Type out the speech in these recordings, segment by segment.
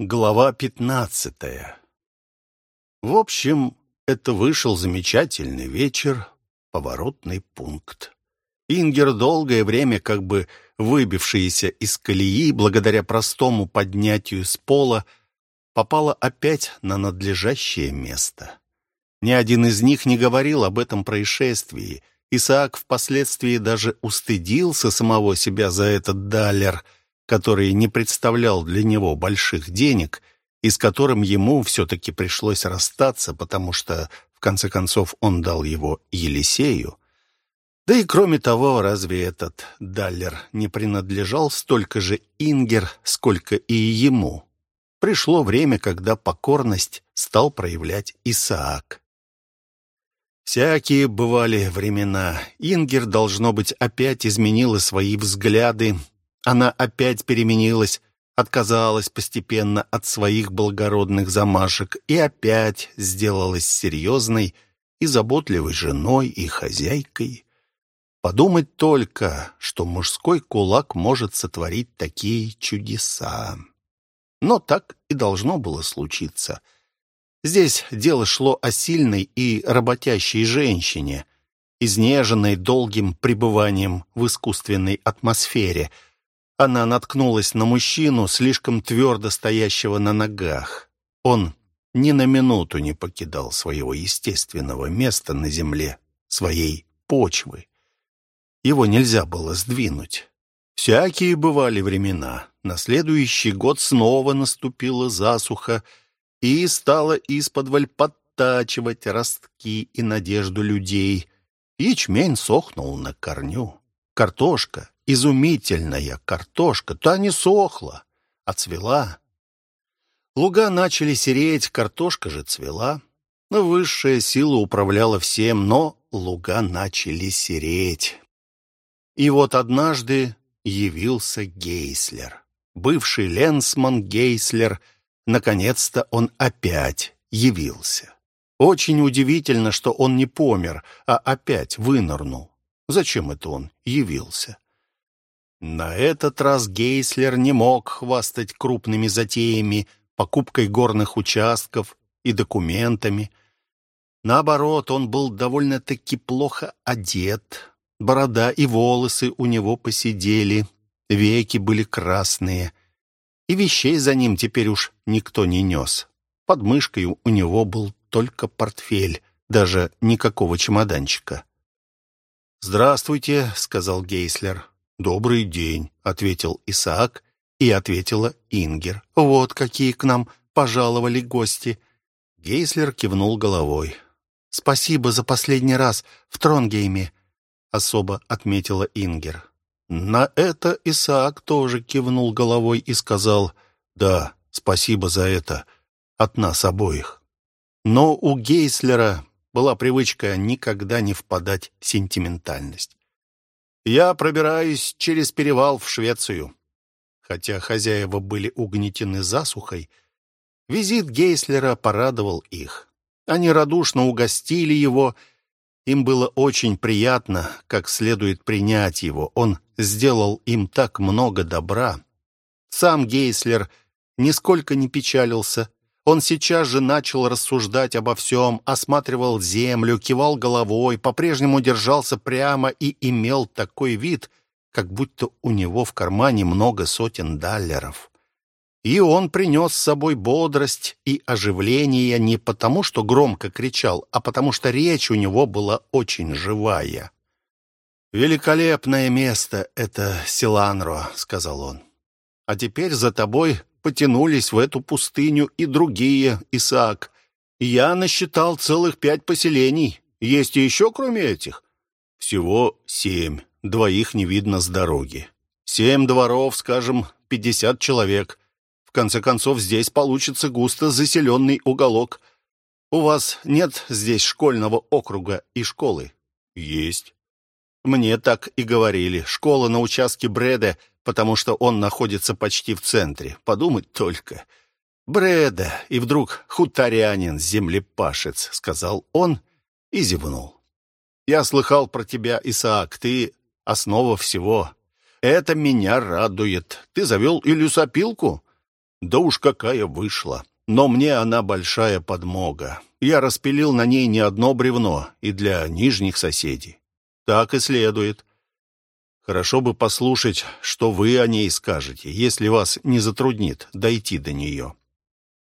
Глава пятнадцатая. В общем, это вышел замечательный вечер, поворотный пункт. Ингер, долгое время как бы выбившаяся из колеи благодаря простому поднятию с пола, попала опять на надлежащее место. Ни один из них не говорил об этом происшествии. Исаак впоследствии даже устыдился самого себя за этот далер — который не представлял для него больших денег и с которым ему все-таки пришлось расстаться, потому что, в конце концов, он дал его Елисею. Да и кроме того, разве этот Даллер не принадлежал столько же Ингер, сколько и ему? Пришло время, когда покорность стал проявлять Исаак. Всякие бывали времена. Ингер, должно быть, опять изменила свои взгляды она опять переменилась, отказалась постепенно от своих благородных замашек и опять сделалась серьезной и заботливой женой и хозяйкой. Подумать только, что мужской кулак может сотворить такие чудеса. Но так и должно было случиться. Здесь дело шло о сильной и работящей женщине, изнеженной долгим пребыванием в искусственной атмосфере — она наткнулась на мужчину, слишком твердо стоящего на ногах. Он ни на минуту не покидал своего естественного места на земле, своей почвы. Его нельзя было сдвинуть. Всякие бывали времена. На следующий год снова наступила засуха и стала исподволь подтачивать ростки и надежду людей. Ячмень сохнул на корню. Картошка изумительная картошка, та не сохла, а цвела. Луга начали сереть, картошка же цвела. Высшая сила управляла всем, но луга начали сереть. И вот однажды явился Гейслер. Бывший ленсман Гейслер, наконец-то он опять явился. Очень удивительно, что он не помер, а опять вынырнул. Зачем это он явился? На этот раз Гейслер не мог хвастать крупными затеями, покупкой горных участков и документами. Наоборот, он был довольно-таки плохо одет. Борода и волосы у него посидели, веки были красные. И вещей за ним теперь уж никто не нес. Под мышкой у него был только портфель, даже никакого чемоданчика. «Здравствуйте», — сказал Гейслер. «Добрый день», — ответил Исаак, и ответила Ингер. «Вот какие к нам пожаловали гости». Гейслер кивнул головой. «Спасибо за последний раз в Тронгейме», — особо отметила Ингер. На это Исаак тоже кивнул головой и сказал «Да, спасибо за это, от нас обоих». Но у Гейслера была привычка никогда не впадать в сентиментальность. Я пробираюсь через перевал в Швецию. Хотя хозяева были угнетены засухой, визит Гейслера порадовал их. Они радушно угостили его. Им было очень приятно, как следует принять его. Он сделал им так много добра. Сам Гейслер нисколько не печалился. Он сейчас же начал рассуждать обо всем, осматривал землю, кивал головой, по-прежнему держался прямо и имел такой вид, как будто у него в кармане много сотен даллеров. И он принес с собой бодрость и оживление не потому, что громко кричал, а потому что речь у него была очень живая. «Великолепное место это Силанро», — сказал он. «А теперь за тобой потянулись в эту пустыню и другие, Исаак. Я насчитал целых пять поселений. Есть и еще, кроме этих? Всего семь. Двоих не видно с дороги. Семь дворов, скажем, пятьдесят человек. В конце концов, здесь получится густо заселенный уголок. У вас нет здесь школьного округа и школы? Есть. Мне так и говорили. Школа на участке Бреда потому что он находится почти в центре. Подумать только. Бреда, и вдруг хуторянин, землепашец, сказал он и зевнул. Я слыхал про тебя, Исаак, ты основа всего. Это меня радует. Ты завел и лесопилку? Да уж какая вышла. Но мне она большая подмога. Я распилил на ней не одно бревно и для нижних соседей. Так и следует. Хорошо бы послушать, что вы о ней скажете, если вас не затруднит дойти до нее».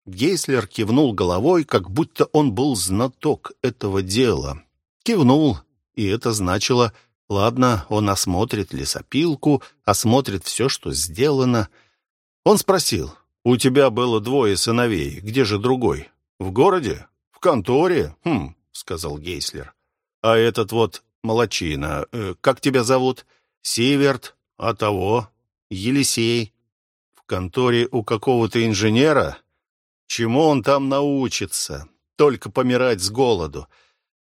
Гейслер кивнул головой, как будто он был знаток этого дела. Кивнул, и это значило, ладно, он осмотрит лесопилку, осмотрит все, что сделано. Он спросил, «У тебя было двое сыновей, где же другой? В городе? В конторе?» «Хм», — сказал Гейслер. «А этот вот молочина, э, как тебя зовут?» «Сиверт, а того? Елисей. В конторе у какого-то инженера?» Чему он там научится? Только помирать с голоду.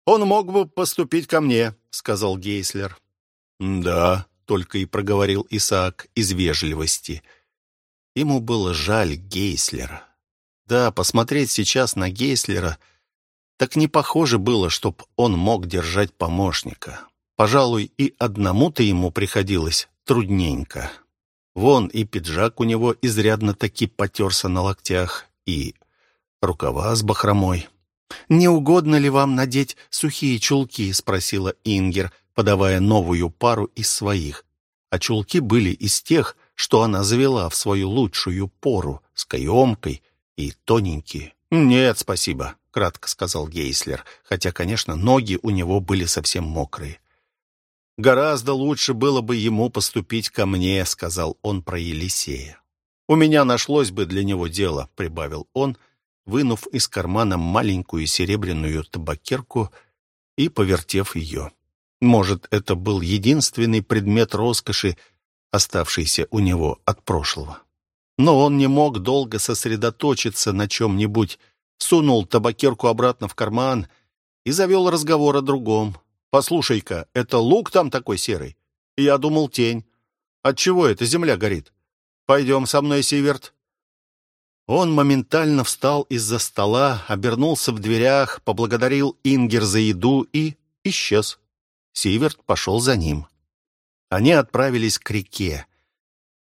Он мог бы поступить ко мне, сказал Гейслер. Да, только и проговорил Исаак из вежливости. Ему было жаль Гейслера. Да, посмотреть сейчас на Гейслера так не похоже было, чтоб он мог держать помощника. Пожалуй, и одному-то ему приходилось трудненько. Вон и пиджак у него изрядно таки потерся на локтях, и рукава с бахромой. «Не угодно ли вам надеть сухие чулки?» — спросила Ингер, подавая новую пару из своих. А чулки были из тех, что она завела в свою лучшую пору, с каемкой и тоненькие. «Нет, спасибо», — кратко сказал Гейслер, хотя, конечно, ноги у него были совсем мокрые. «Гораздо лучше было бы ему поступить ко мне», — сказал он про Елисея. «У меня нашлось бы для него дело», — прибавил он, вынув из кармана маленькую серебряную табакерку и повертев ее. Может, это был единственный предмет роскоши, оставшийся у него от прошлого. Но он не мог долго сосредоточиться на чем-нибудь, сунул табакерку обратно в карман и завел разговор о другом. «Послушай-ка, это лук там такой серый? Я думал, тень. Отчего эта земля горит?» «Пойдем со мной, Сиверт». Он моментально встал из-за стола, обернулся в дверях, поблагодарил Ингер за еду и исчез. Сиверт пошел за ним. Они отправились к реке.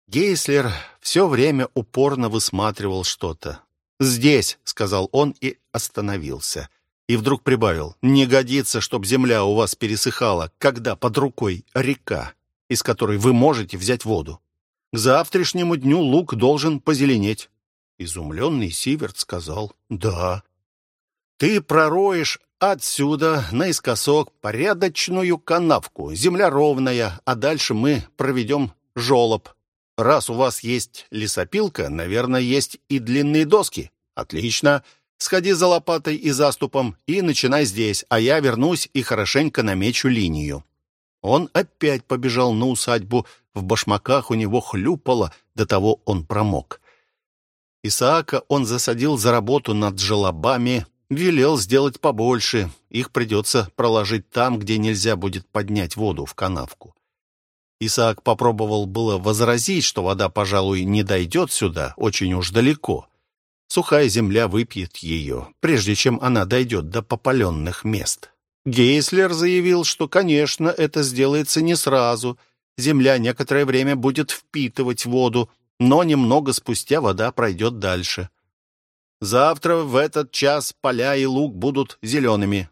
Гейслер все время упорно высматривал что-то. «Здесь», — сказал он и остановился. И вдруг прибавил, «Не годится, чтоб земля у вас пересыхала, когда под рукой река, из которой вы можете взять воду. К завтрашнему дню лук должен позеленеть. Изумленный Сиверт сказал «Да». «Ты пророешь отсюда наискосок порядочную канавку. Земля ровная, а дальше мы проведем жолоб. Раз у вас есть лесопилка, наверное, есть и длинные доски. Отлично. Сходи за лопатой и заступом и начинай здесь, а я вернусь и хорошенько намечу линию». Он опять побежал на усадьбу, в башмаках у него хлюпало, до того он промок. Исаака он засадил за работу над желобами, велел сделать побольше. Их придется проложить там, где нельзя будет поднять воду в канавку. Исаак попробовал было возразить, что вода, пожалуй, не дойдет сюда, очень уж далеко. Сухая земля выпьет ее, прежде чем она дойдет до попаленных мест. Гейслер заявил, что, конечно, это сделается не сразу. Земля некоторое время будет впитывать воду, но немного спустя вода пройдет дальше. Завтра в этот час поля и луг будут зелеными.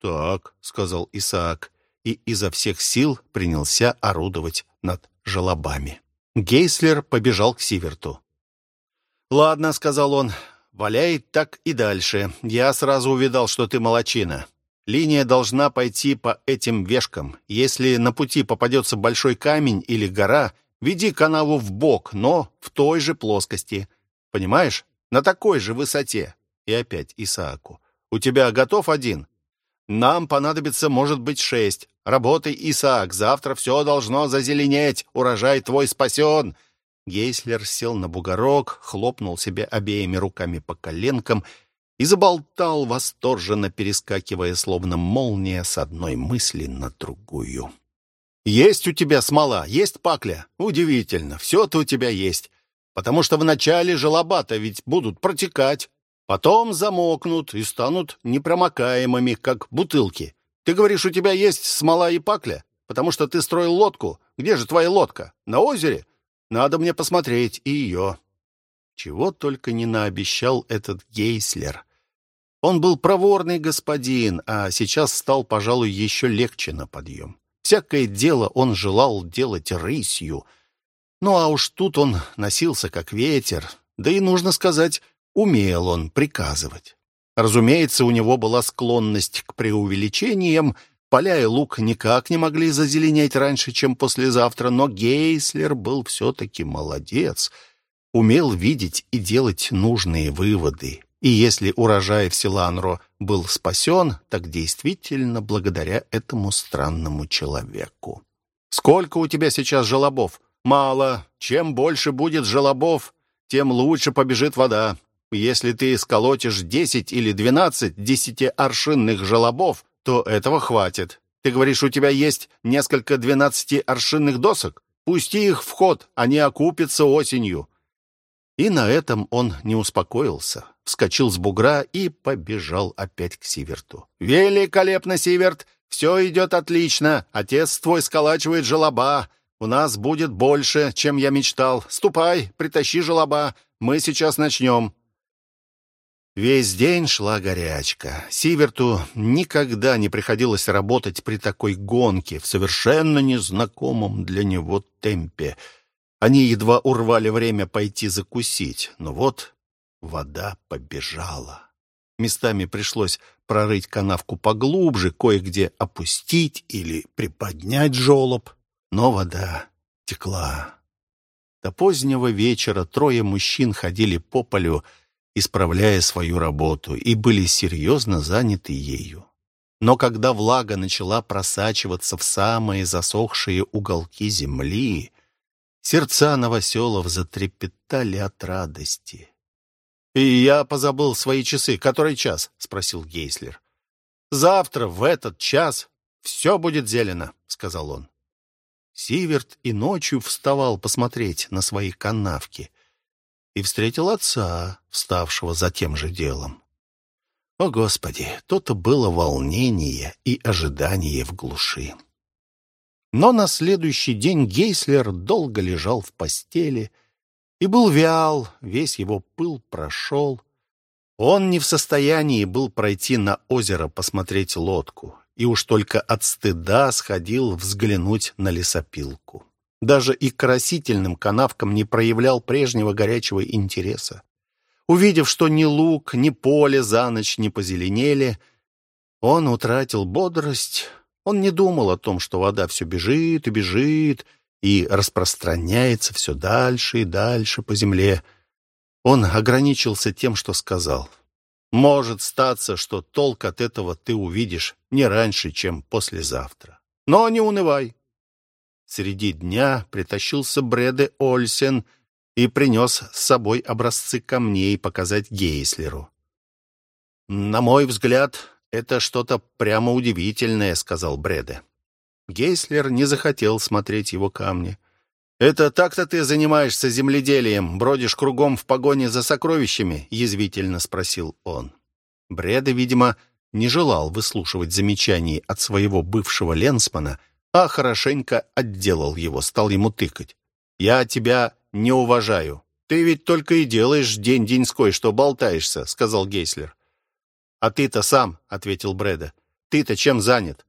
«Так», — сказал Исаак, и изо всех сил принялся орудовать над желобами. Гейслер побежал к Сиверту. «Ладно», — сказал он, — «валяй так и дальше. Я сразу увидал, что ты молочина. Линия должна пойти по этим вешкам. Если на пути попадется большой камень или гора, веди канаву в бок, но в той же плоскости. Понимаешь? На такой же высоте. И опять Исааку. У тебя готов один? Нам понадобится, может быть, шесть. Работай, Исаак, завтра все должно зазеленеть. Урожай твой спасен. Гейслер сел на бугорок, хлопнул себе обеими руками по коленкам и заболтал, восторженно перескакивая, словно молния, с одной мысли на другую. «Есть у тебя смола, есть пакля. Удивительно, все-то у тебя есть. Потому что вначале желоба-то ведь будут протекать, потом замокнут и станут непромокаемыми, как бутылки. Ты говоришь, у тебя есть смола и пакля, потому что ты строил лодку. Где же твоя лодка? На озере? Надо мне посмотреть и ее». Чего только не наобещал этот Гейслер. Он был проворный господин, а сейчас стал, пожалуй, еще легче на подъем. Всякое дело он желал делать рысью. Ну а уж тут он носился как ветер, да и, нужно сказать, умел он приказывать. Разумеется, у него была склонность к преувеличениям, поля и лук никак не могли зазеленеть раньше, чем послезавтра, но Гейслер был все-таки молодец, умел видеть и делать нужные выводы. И если урожай в Силанро был спасен, так действительно благодаря этому странному человеку. «Сколько у тебя сейчас желобов?» «Мало. Чем больше будет желобов, тем лучше побежит вода. Если ты сколотишь десять или двенадцать десятиаршинных желобов, то этого хватит. Ты говоришь, у тебя есть несколько двенадцатиаршинных досок? Пусти их в ход, они окупятся осенью. И на этом он не успокоился. Вскочил с бугра и побежал опять к Сиверту. «Великолепно, Сиверт! Все идет отлично. Отец твой сколачивает желоба. У нас будет больше, чем я мечтал. Ступай, притащи желоба. Мы сейчас начнем». Весь день шла горячка. Сиверту никогда не приходилось работать при такой гонке, в совершенно незнакомом для него темпе — они едва урвали время пойти закусить, но вот вода побежала. Местами пришлось прорыть канавку поглубже, кое-где опустить или приподнять жолоб, но вода текла. До позднего вечера трое мужчин ходили по полю, исправляя свою работу, и были серьезно заняты ею. Но когда влага начала просачиваться в самые засохшие уголки земли, Сердца новоселов затрепетали от радости. «И я позабыл свои часы. Который час?» — спросил Гейслер. «Завтра в этот час все будет зелено», — сказал он. Сиверт и ночью вставал посмотреть на свои канавки и встретил отца, вставшего за тем же делом. О, Господи, то-то было волнение и ожидание в глуши. Но на следующий день Гейслер долго лежал в постели и был вял, весь его пыл прошел. Он не в состоянии был пройти на озеро посмотреть лодку, и уж только от стыда сходил взглянуть на лесопилку. Даже и к красительным канавкам не проявлял прежнего горячего интереса. Увидев, что ни луг, ни поле за ночь не позеленели, он утратил бодрость, он не думал о том, что вода все бежит и бежит и распространяется все дальше и дальше по земле. Он ограничился тем, что сказал. «Может статься, что толк от этого ты увидишь не раньше, чем послезавтра. Но не унывай». Среди дня притащился Бреде Ольсен и принес с собой образцы камней показать Гейслеру. На мой взгляд, «Это что-то прямо удивительное», — сказал Бреде. Гейслер не захотел смотреть его камни. «Это так-то ты занимаешься земледелием, бродишь кругом в погоне за сокровищами?» — язвительно спросил он. Бреде, видимо, не желал выслушивать замечаний от своего бывшего ленсмана, а хорошенько отделал его, стал ему тыкать. «Я тебя не уважаю. Ты ведь только и делаешь день-деньской, что болтаешься», — сказал Гейслер. «А ты-то сам», — ответил Брэда. «Ты-то чем занят?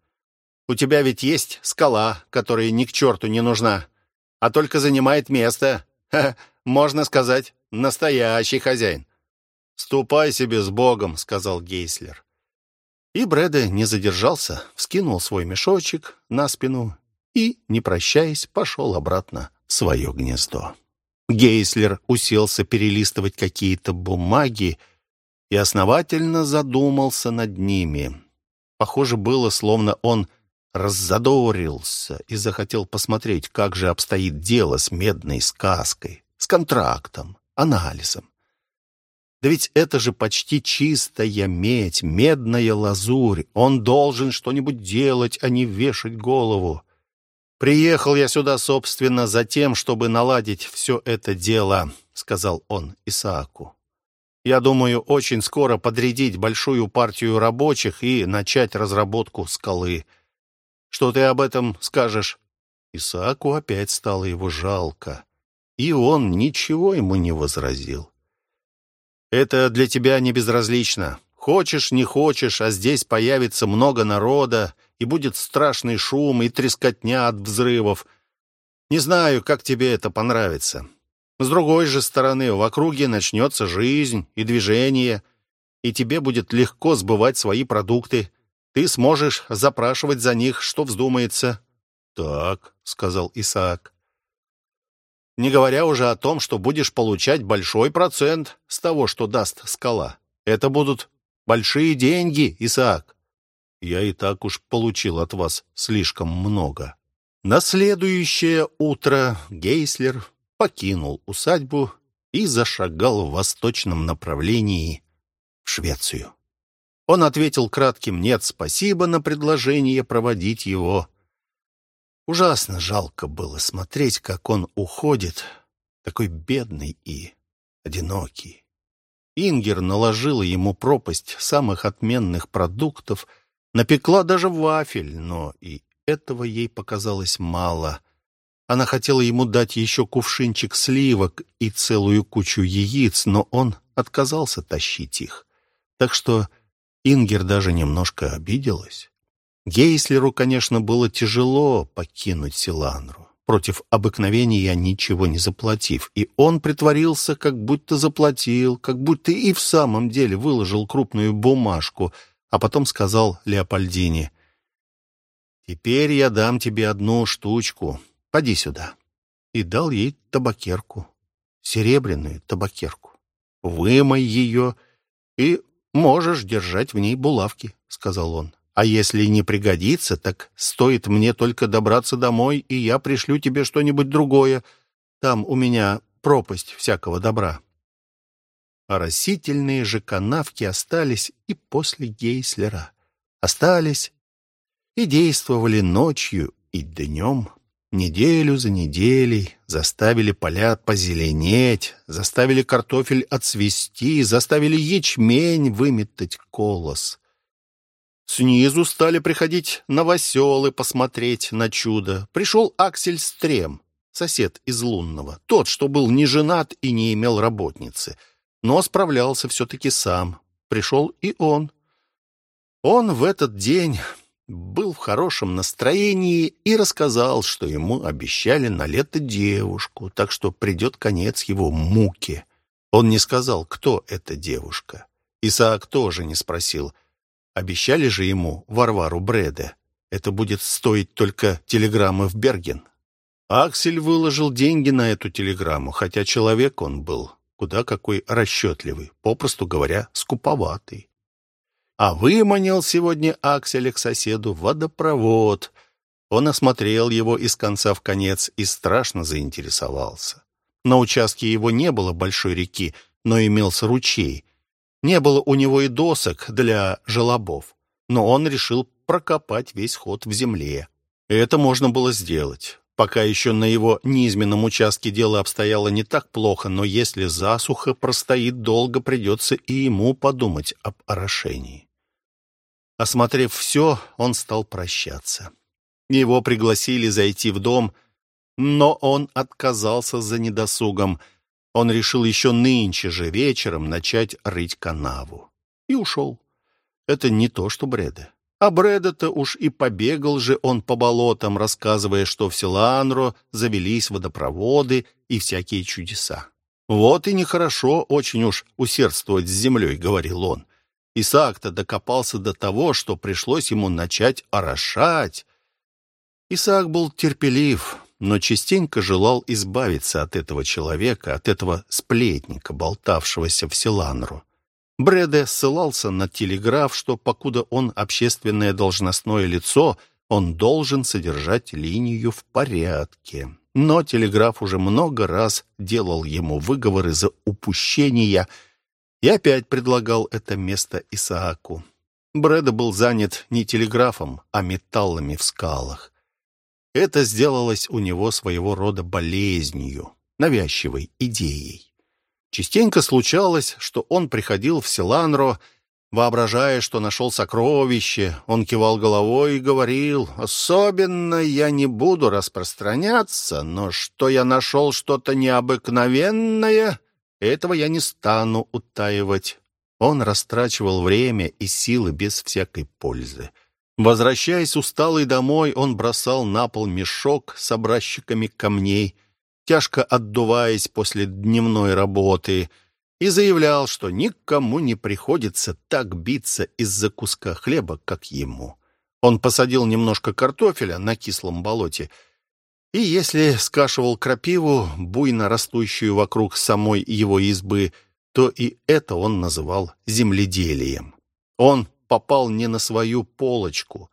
У тебя ведь есть скала, которая ни к черту не нужна, а только занимает место. Ха, можно сказать, настоящий хозяин». «Ступай себе с Богом», — сказал Гейслер. И Брэда не задержался, вскинул свой мешочек на спину и, не прощаясь, пошел обратно в свое гнездо. Гейслер уселся перелистывать какие-то бумаги, и основательно задумался над ними. Похоже было, словно он раззадорился и захотел посмотреть, как же обстоит дело с медной сказкой, с контрактом, анализом. Да ведь это же почти чистая медь, медная лазурь. Он должен что-нибудь делать, а не вешать голову. «Приехал я сюда, собственно, за тем, чтобы наладить все это дело», — сказал он Исааку. Я думаю, очень скоро подрядить большую партию рабочих и начать разработку скалы. Что ты об этом скажешь?» Исааку опять стало его жалко, и он ничего ему не возразил. Это для тебя не безразлично. Хочешь, не хочешь, а здесь появится много народа, и будет страшный шум и трескотня от взрывов. Не знаю, как тебе это понравится. С другой же стороны, в округе начнется жизнь и движение, и тебе будет легко сбывать свои продукты. Ты сможешь запрашивать за них, что вздумается». «Так», — сказал Исаак. «Не говоря уже о том, что будешь получать большой процент с того, что даст скала. Это будут большие деньги, Исаак. Я и так уж получил от вас слишком много». На следующее утро Гейслер покинул усадьбу и зашагал в восточном направлении в Швецию. Он ответил кратким «нет, спасибо» на предложение проводить его. Ужасно жалко было смотреть, как он уходит, такой бедный и одинокий. Ингер наложила ему пропасть самых отменных продуктов, напекла даже вафель, но и этого ей показалось мало. Она хотела ему дать еще кувшинчик сливок и целую кучу яиц, но он отказался тащить их. Так что Ингер даже немножко обиделась. Гейслеру, конечно, было тяжело покинуть Силанру, против обыкновения ничего не заплатив, и он притворился, как будто заплатил, как будто и в самом деле выложил крупную бумажку, а потом сказал Леопольдине, «Теперь я дам тебе одну штучку. Поди сюда». И дал ей табакерку, серебряную табакерку. «Вымой ее, и можешь держать в ней булавки», — сказал он. «А если не пригодится, так стоит мне только добраться домой, и я пришлю тебе что-нибудь другое. Там у меня пропасть всякого добра». А растительные же канавки остались и после Гейслера. Остались и действовали ночью и днем, неделю за неделей, заставили поля позеленеть, заставили картофель отцвести, заставили ячмень выметать колос. Снизу стали приходить новоселы посмотреть на чудо. Пришел Аксель Стрем, сосед из Лунного, тот, что был не женат и не имел работницы, но справлялся все-таки сам. Пришел и он. Он в этот день был в хорошем настроении и рассказал, что ему обещали на лето девушку, так что придет конец его муке. Он не сказал, кто эта девушка. Исаак тоже не спросил. Обещали же ему Варвару Бреде. Это будет стоить только телеграммы в Берген. Аксель выложил деньги на эту телеграмму, хотя человек он был куда какой расчетливый, попросту говоря, скуповатый. А выманил сегодня Акселя к соседу водопровод. Он осмотрел его из конца в конец и страшно заинтересовался. На участке его не было большой реки, но имелся ручей. Не было у него и досок для желобов, но он решил прокопать весь ход в земле. Это можно было сделать. Пока еще на его низменном участке дело обстояло не так плохо, но если засуха простоит долго, придется и ему подумать об орошении. Осмотрев все, он стал прощаться. Его пригласили зайти в дом, но он отказался за недосугом. Он решил еще нынче же вечером начать рыть канаву. И ушел. Это не то, что Бреда. А Бреда-то уж и побегал же он по болотам, рассказывая, что в Силанро завелись водопроводы и всякие чудеса. «Вот и нехорошо очень уж усердствовать с землей», — говорил он. Исаак-то докопался до того, что пришлось ему начать орошать. Исаак был терпелив, но частенько желал избавиться от этого человека, от этого сплетника, болтавшегося в Силанру. Бреде ссылался на телеграф, что, покуда он общественное должностное лицо, он должен содержать линию в порядке. Но телеграф уже много раз делал ему выговоры за упущения – и опять предлагал это место Исааку. Брэда был занят не телеграфом, а металлами в скалах. Это сделалось у него своего рода болезнью, навязчивой идеей. Частенько случалось, что он приходил в Селанро, воображая, что нашел сокровище. Он кивал головой и говорил, «Особенно я не буду распространяться, но что я нашел что-то необыкновенное, Этого я не стану утаивать. Он растрачивал время и силы без всякой пользы. Возвращаясь усталый домой, он бросал на пол мешок с образчиками камней, тяжко отдуваясь после дневной работы, и заявлял, что никому не приходится так биться из-за куска хлеба, как ему. Он посадил немножко картофеля на кислом болоте, и если скашивал крапиву, буйно растущую вокруг самой его избы, то и это он называл земледелием. Он попал не на свою полочку.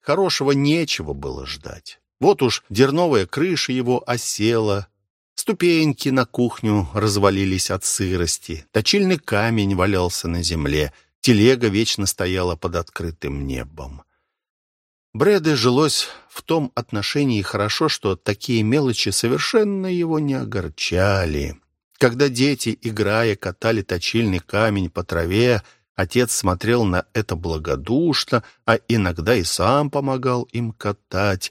Хорошего нечего было ждать. Вот уж дерновая крыша его осела, ступеньки на кухню развалились от сырости, точильный камень валялся на земле, телега вечно стояла под открытым небом. Брэде жилось в том отношении хорошо, что такие мелочи совершенно его не огорчали. Когда дети, играя, катали точильный камень по траве, отец смотрел на это благодушно, а иногда и сам помогал им катать.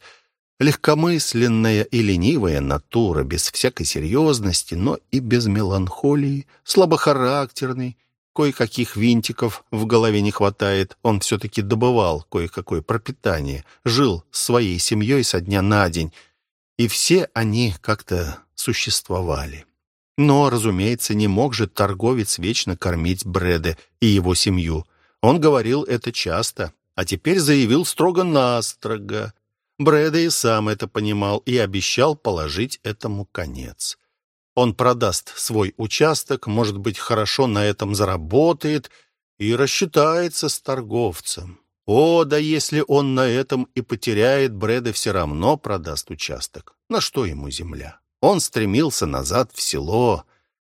Легкомысленная и ленивая натура, без всякой серьезности, но и без меланхолии, слабохарактерный, кое-каких винтиков в голове не хватает, он все-таки добывал кое-какое пропитание, жил своей семьей со дня на день, и все они как-то существовали. Но, разумеется, не мог же торговец вечно кормить Брэда и его семью. Он говорил это часто, а теперь заявил строго-настрого. Брэда и сам это понимал и обещал положить этому конец. Он продаст свой участок, может быть, хорошо на этом заработает и рассчитается с торговцем. О, да если он на этом и потеряет, Брэда все равно продаст участок. На что ему земля? Он стремился назад в село,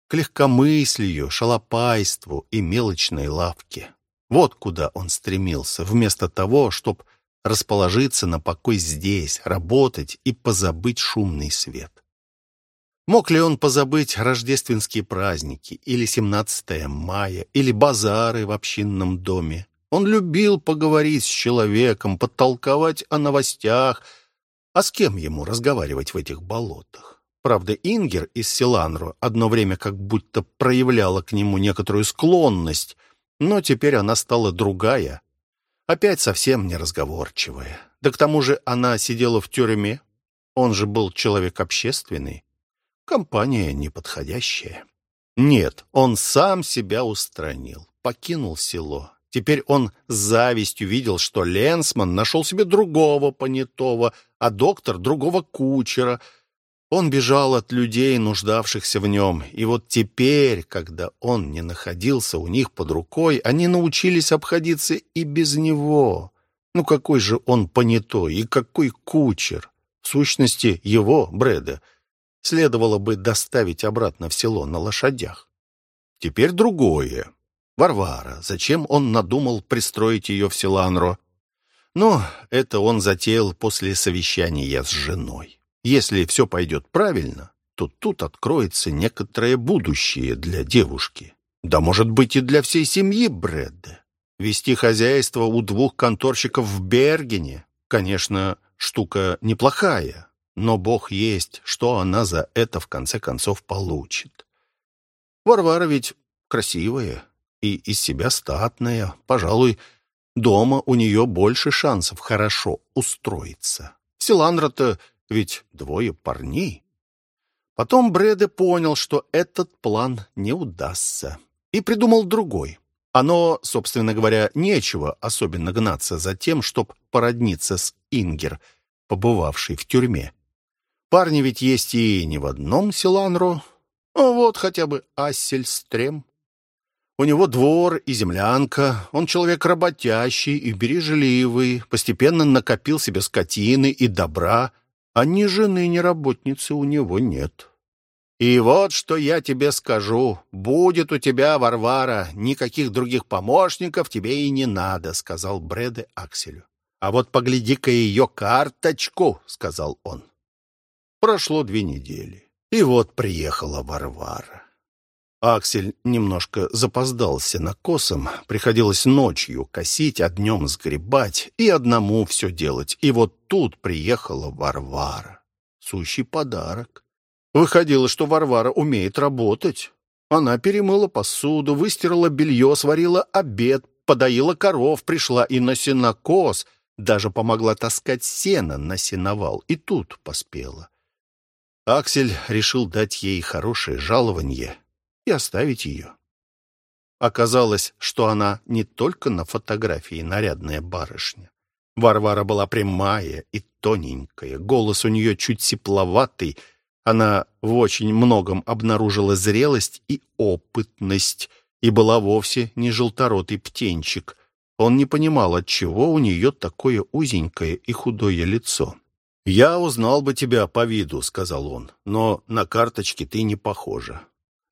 к легкомыслию, шалопайству и мелочной лавке. Вот куда он стремился, вместо того, чтобы расположиться на покой здесь, работать и позабыть шумный свет. Мог ли он позабыть рождественские праздники, или 17 мая, или базары в общинном доме? Он любил поговорить с человеком, подтолковать о новостях. А с кем ему разговаривать в этих болотах? Правда, Ингер из Силанру одно время как будто проявляла к нему некоторую склонность, но теперь она стала другая, опять совсем неразговорчивая. Да к тому же она сидела в тюрьме, он же был человек общественный, компания неподходящая. Нет, он сам себя устранил, покинул село. Теперь он с завистью видел, что Ленсман нашел себе другого понятого, а доктор — другого кучера — он бежал от людей, нуждавшихся в нем, и вот теперь, когда он не находился у них под рукой, они научились обходиться и без него. Ну какой же он понятой и какой кучер! В сущности, его, Брэда, следовало бы доставить обратно в село на лошадях. Теперь другое. Варвара. Зачем он надумал пристроить ее в Селанро? Но это он затеял после совещания с женой. Если все пойдет правильно, то тут откроется некоторое будущее для девушки. Да, может быть, и для всей семьи Брэда. Вести хозяйство у двух конторщиков в Бергене, конечно, штука неплохая, но бог есть, что она за это в конце концов получит. Варвара ведь красивая и из себя статная. Пожалуй, дома у нее больше шансов хорошо устроиться. Силандра-то ведь двое парней. Потом Брэде понял, что этот план не удастся, и придумал другой. Оно, собственно говоря, нечего особенно гнаться за тем, чтоб породниться с Ингер, побывавшей в тюрьме. Парни ведь есть и не в одном Силанро. Вот хотя бы Ассельстрем. У него двор и землянка, он человек работящий и бережливый, постепенно накопил себе скотины и добра, а ни жены, ни работницы у него нет. И вот что я тебе скажу. Будет у тебя, Варвара, никаких других помощников тебе и не надо, сказал Бреде Акселю. А вот погляди-ка ее карточку, сказал он. Прошло две недели, и вот приехала Варвара. Аксель немножко запоздался на косом, приходилось ночью косить, а днем сгребать и одному все делать. И вот тут приехала Варвара. Сущий подарок. Выходило, что Варвара умеет работать. Она перемыла посуду, выстирала белье, сварила обед, подоила коров, пришла и на сенокос, даже помогла таскать сено на сеновал, и тут поспела. Аксель решил дать ей хорошее жалование и оставить ее. Оказалось, что она не только на фотографии нарядная барышня. Варвара была прямая и тоненькая, голос у нее чуть сепловатый. Она в очень многом обнаружила зрелость и опытность, и была вовсе не желторотый птенчик. Он не понимал, отчего у нее такое узенькое и худое лицо. «Я узнал бы тебя по виду», — сказал он, — «но на карточке ты не похожа».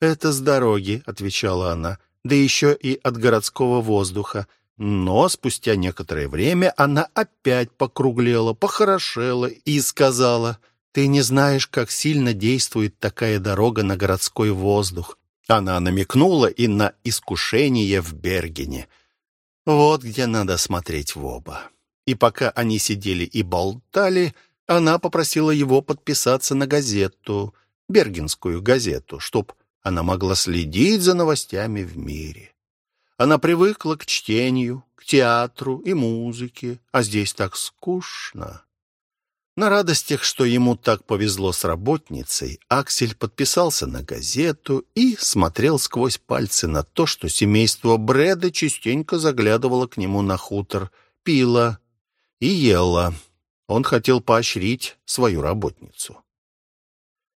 «Это с дороги», — отвечала она, — «да еще и от городского воздуха». Но спустя некоторое время она опять покруглела, похорошела и сказала, «Ты не знаешь, как сильно действует такая дорога на городской воздух». Она намекнула и на искушение в Бергене. Вот где надо смотреть в оба. И пока они сидели и болтали, она попросила его подписаться на газету, бергенскую газету, чтоб она могла следить за новостями в мире. Она привыкла к чтению, к театру и музыке, а здесь так скучно. На радостях, что ему так повезло с работницей, Аксель подписался на газету и смотрел сквозь пальцы на то, что семейство Брэда частенько заглядывало к нему на хутор, пило и ело. Он хотел поощрить свою работницу.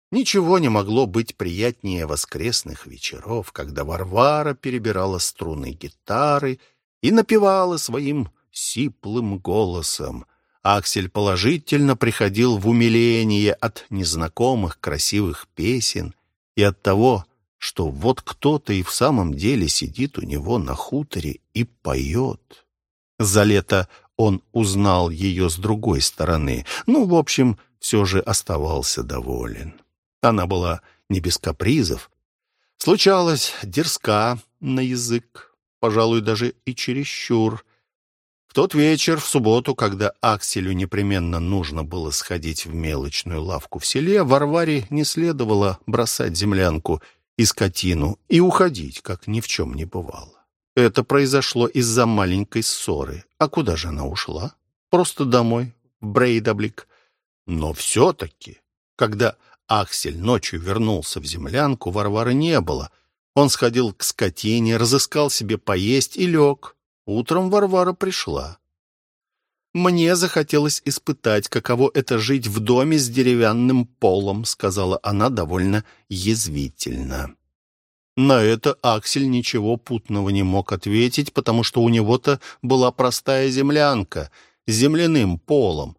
Ничего не могло быть приятнее воскресных вечеров, когда Варвара перебирала струны гитары и напевала своим сиплым голосом. Аксель положительно приходил в умиление от незнакомых красивых песен и от того, что вот кто-то и в самом деле сидит у него на хуторе и поет. За лето он узнал ее с другой стороны, ну, в общем, все же оставался доволен. Она была не без капризов. Случалось, дерзка на язык, пожалуй, даже и чересчур. В тот вечер, в субботу, когда Акселю непременно нужно было сходить в мелочную лавку в селе, Варваре не следовало бросать землянку и скотину и уходить, как ни в чем не бывало. Это произошло из-за маленькой ссоры. А куда же она ушла? Просто домой, в Брейдаблик. Но все-таки, когда Аксель ночью вернулся в землянку, Варвары не было. Он сходил к скотине, разыскал себе поесть и лег. Утром Варвара пришла. «Мне захотелось испытать, каково это жить в доме с деревянным полом», сказала она довольно язвительно. На это Аксель ничего путного не мог ответить, потому что у него-то была простая землянка с земляным полом,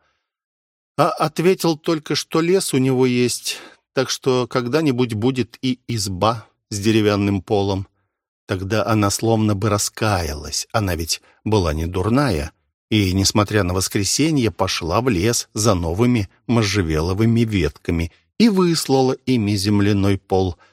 а ответил только, что лес у него есть, так что когда-нибудь будет и изба с деревянным полом. Тогда она словно бы раскаялась, она ведь была не дурная, и, несмотря на воскресенье, пошла в лес за новыми можжевеловыми ветками и выслала ими земляной пол —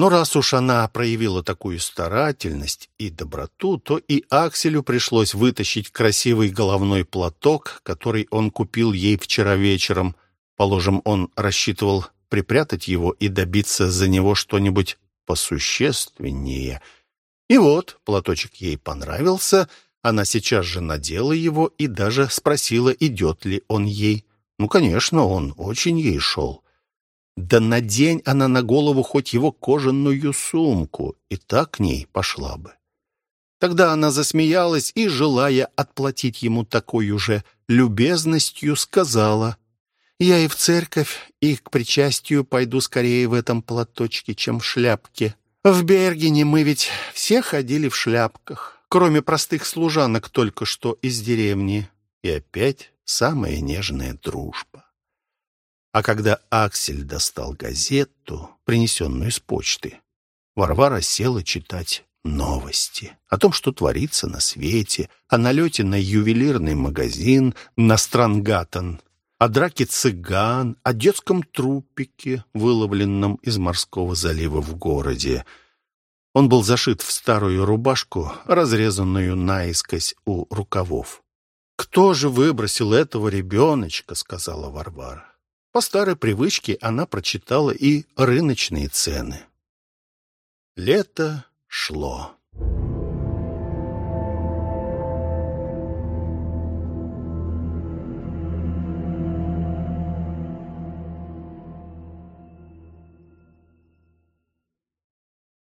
но раз уж она проявила такую старательность и доброту, то и Акселю пришлось вытащить красивый головной платок, который он купил ей вчера вечером. Положим, он рассчитывал припрятать его и добиться за него что-нибудь посущественнее. И вот, платочек ей понравился, она сейчас же надела его и даже спросила, идет ли он ей. Ну, конечно, он очень ей шел. Да надень она на голову хоть его кожаную сумку, и так к ней пошла бы. Тогда она засмеялась и, желая отплатить ему такой уже любезностью, сказала, «Я и в церковь, и к причастию пойду скорее в этом платочке, чем в шляпке. В Бергене мы ведь все ходили в шляпках, кроме простых служанок только что из деревни. И опять самая нежная дружба. А когда Аксель достал газету, принесенную с почты, Варвара села читать новости о том, что творится на свете, о налете на ювелирный магазин, на Странгатон, о драке цыган, о детском трупике, выловленном из морского залива в городе. Он был зашит в старую рубашку, разрезанную наискось у рукавов. «Кто же выбросил этого ребеночка?» — сказала Варвара. По старой привычке она прочитала и рыночные цены. Лето шло.